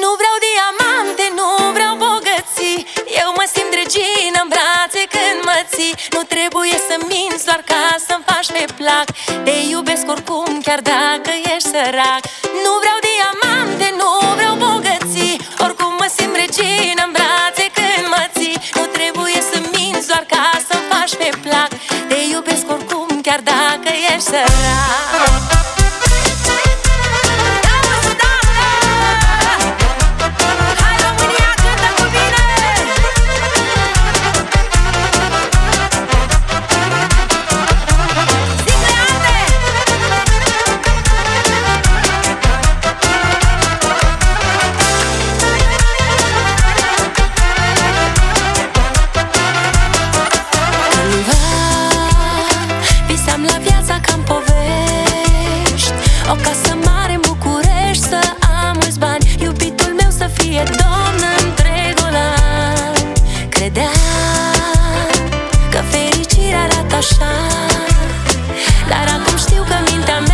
Nu vreau diamante, nu vreau bogății. Eu mă simt regină în brațe când mă ții. Nu trebuie să minți doar ca să-mi faci pe plac. Te iubesc oricum, chiar dacă ești sărac. Nu vreau diamante, nu vreau bogății. Oricum mă simt regină în brațe când mă ții. Nu trebuie să minți doar ca să-mi faci pe plac. Te iubesc oricum, chiar dacă ești sărac fericirea arată așa. Dar acum știu că mintea mea